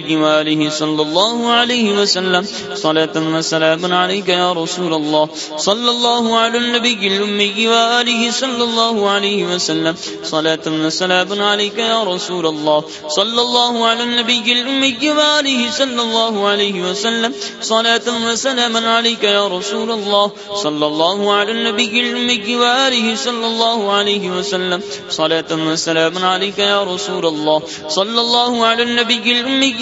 وآله صلى الله عليه وسلم، صلاة وسلام عليك يا رسول الله صلى الله على النبي الأمي وآله صلى الله عليه وسلم، صلاة وسلام عليك يا رسول الله صلى الله على النبي الأمي وآله صلى الله عليه وسلم، صلاة وسلام عليك يا رسول الله صلى الله على النبي الأمي وآله صلى الله عليه وسلم، صلاة وسلام عليك يا رسول الله صلى الله على النبي الأمي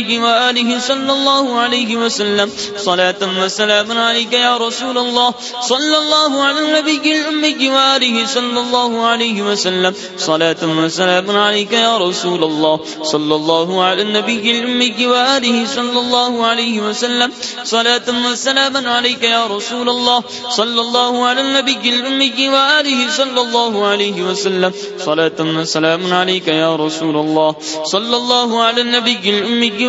النبي وآله صلى الله عليه وسلم. صلاة وسلام عليك يا رسول الله صلى الله على النبي الأمي وآله صلى الله عليه وسلم. صلاة وسلام عليك يا رسول الله صلى الله على النبي الأمي وآله صلى الله عليه وسلم. صلاة وسلام عليك يا رسول الله صلى الله على النبي الأمي وآله صلى الله عليه وسلم. صلاة وسلام عليك يا رسول الله صلى الله على النبي الأمي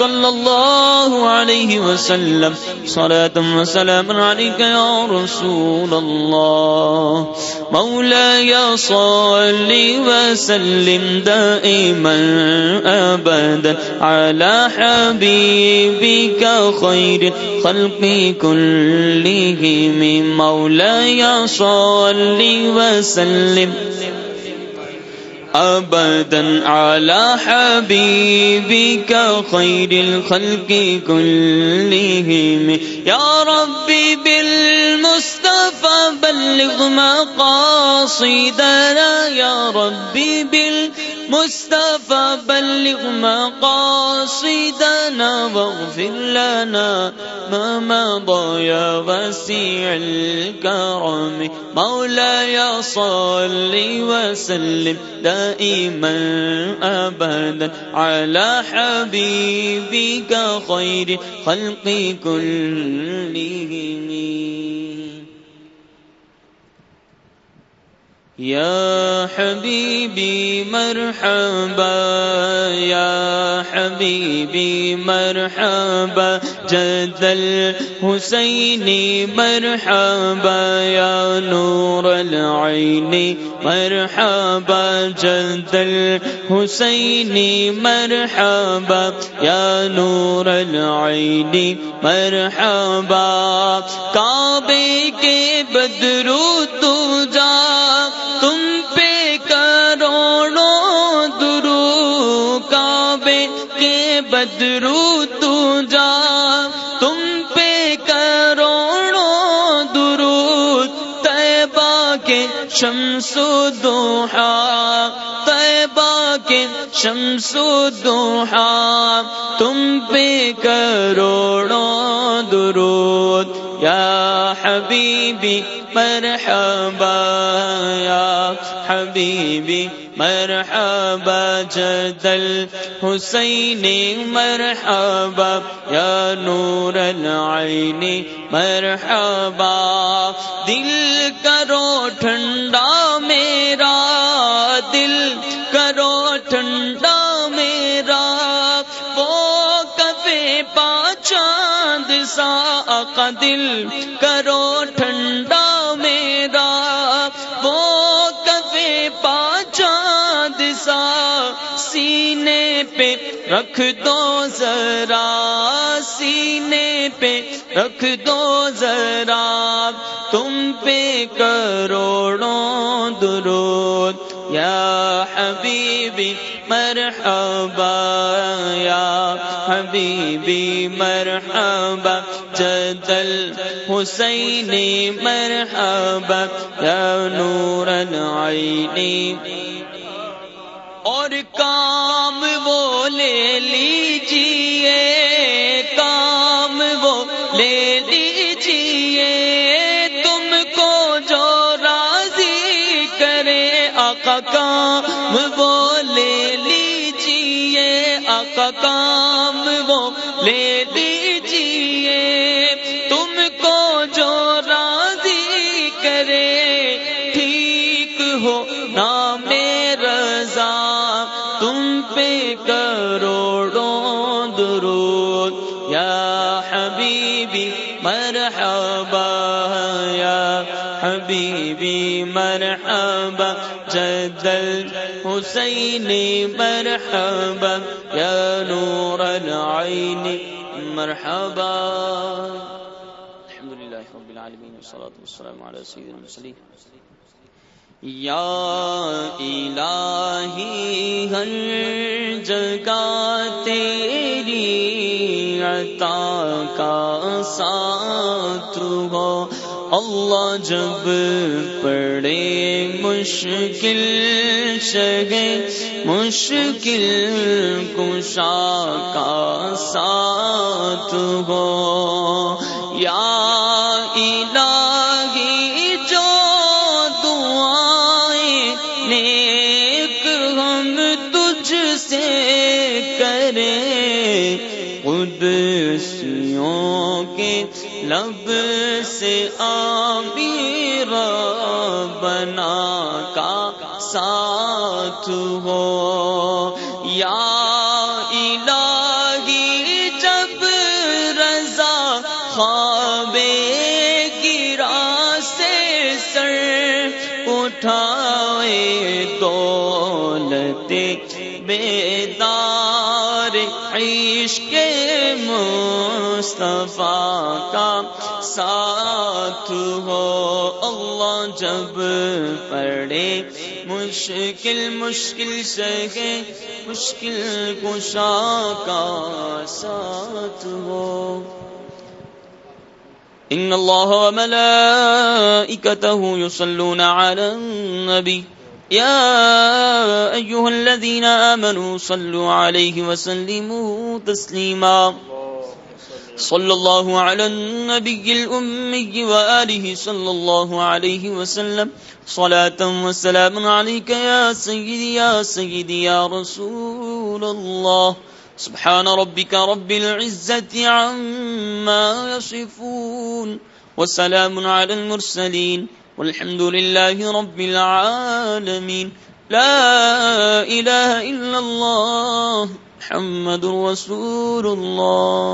صلى الله عليه وسلم. صلاة وسلام عليك يا رسول اللہ الله. مولاي صلي وسلم دائما أبدا على حبيبك خير خلق کلہم كلهم. مولاي صلي وسلم. أبدا على حبيبك خير الخلق كلهم. يا ربي بالمصطفى بلغ مقاصدنا. يا ربي بالمصطفى بلغ مقاصدنا واغفر لنا ما مضى يا وسيع الكرم. مولاي صل وسلم دائما أبدا على حبيبك خير خلق كلهم. يا حبيبي مرحبا يا حبيبي مرحبا جد الحسين مرحبا يا نور العين مرحبا جد الحسين مرحبا يا نور العين مرحبا۔ کعبے کے بدرو تو جا کے بدرو تو جا، تم پہ کروڑوں درو طیبہ کے شمس و دوحا طیبہ کے شمس و دوحا تم پہ کروڑوں درود۔ یا حبیبی مرحبا یا حبیبی، مرحبا جد الحسین مرحبا یا نور العین، مرحبا دل کرو ٹھنڈا میرا، دل کرو ٹھنڈا میرا، وہ کبھی پا چاند سا دل کرو ٹھنڈا رکھ دو ذرا سینے پہ، رکھ دو ذرا تم پہ کروڑوں درود۔ یا حبیبی مرحبا، یا حبیبی مرحبا جد الحسین مرحبا، یا نور العین۔ اور کام وہ لے لیجیے کام وہ لے لیجیے تم کو جو راضی کرے، آقا کام وہ لے لیجیے آقا کام وہ لے لیجیے درود یا حبیبی مرحبا، یا حبیبی مرحبا جدل حسین مرحبا، یا نور العین مرحبا۔ الحمد لله رب العالمين والصلاة والسلام على سيدنا المرسلين یا الہی ہر جگہ تیری عطا کا ساتھ ہو اللہ جب پڑے مشکل شگے مشکل کشا کا ساتھ ہو قدسیوں کے لب سے آمیر بنا کا ساتھ ہو۔ یا الہی، جب رضا خواب گرا سے سر اٹھائے دولت بیدار مصطفیٰ کا ساتھ ہو۔ اللہ جب پڑے مشکل مشکل سگے مشکل کشا کا ساتھ ہو۔ ان الله وملائكته يصلون على النبي يا ايها الذين امنوا صلوا عليه وسلموا تسليما صلى الله على النبي الامي واله صلى الله عليه وسلم. صلاه وسلام عليك يا سيدي يا سيدي، يا رسول الله. سبحان ربك رب العزة عما يصفون. وسلام على المرسلين. والحمد لله رب العالمين. لا إله إلا الله. محمد رسول الله.